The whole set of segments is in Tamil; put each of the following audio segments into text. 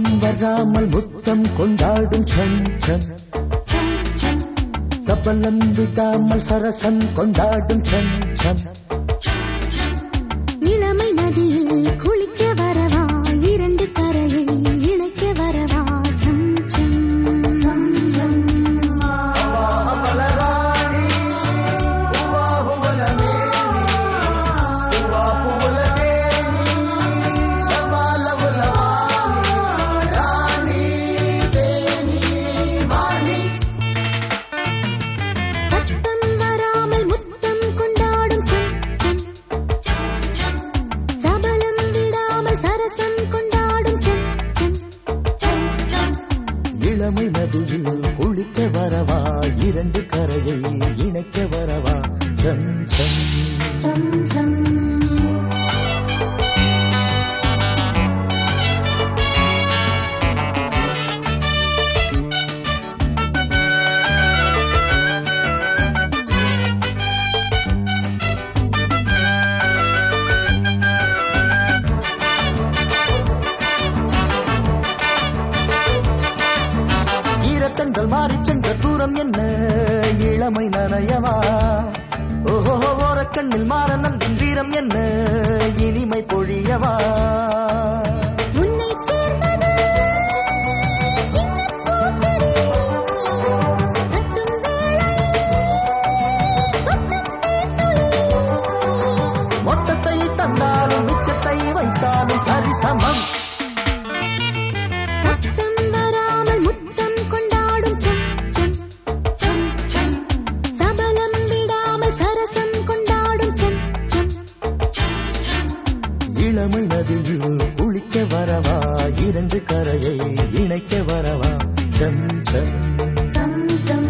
வராமல் முத்தம் கொண்டாடும் சன் சபலம் விடாமல் சரசம் கொண்டாடும் சன். குதிக்க வரவா? இரண்டு கரையை இணைக்க வரவா? சம் சம். சம் சம். இளமை நனையவா? ஓஹோ ஓரக்கண்ணில் மாற நந்தின் வீரம் என்ன? இனிமை பொழியவா? தமிழ் நதியில் குளிக்க வரவா? இரண்டு கரையை இணைக்க வரவா? சம் சம். சம் சம்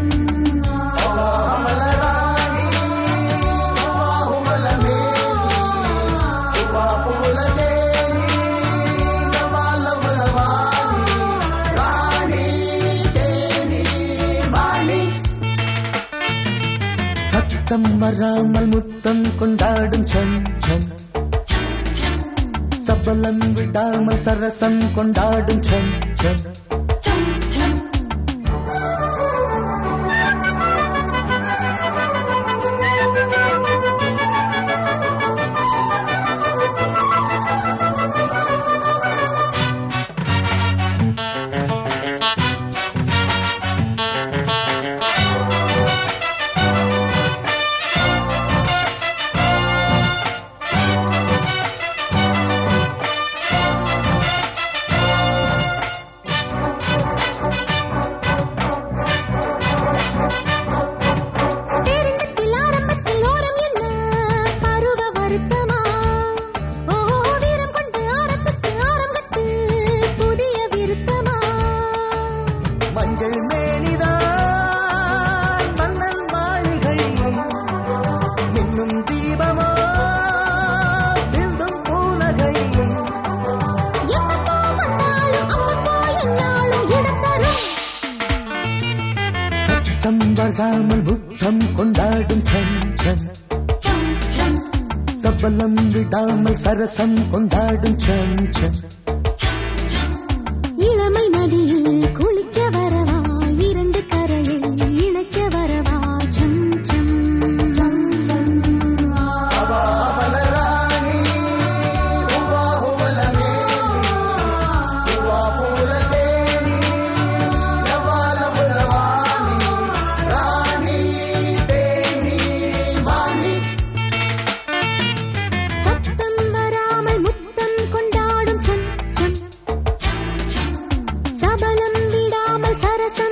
சத்தம் வராமல் முத்தம் கொண்டாடும் சன் சன் சபலம் விடாமல் சரசம் கொண்டாடும் சன் சம் சம். வராமல் முத்தம் கொண்டாடும் சன் சன் சம் சம். சபலம் விடாமல் சரசம் கொண்டாடும் சன் corazón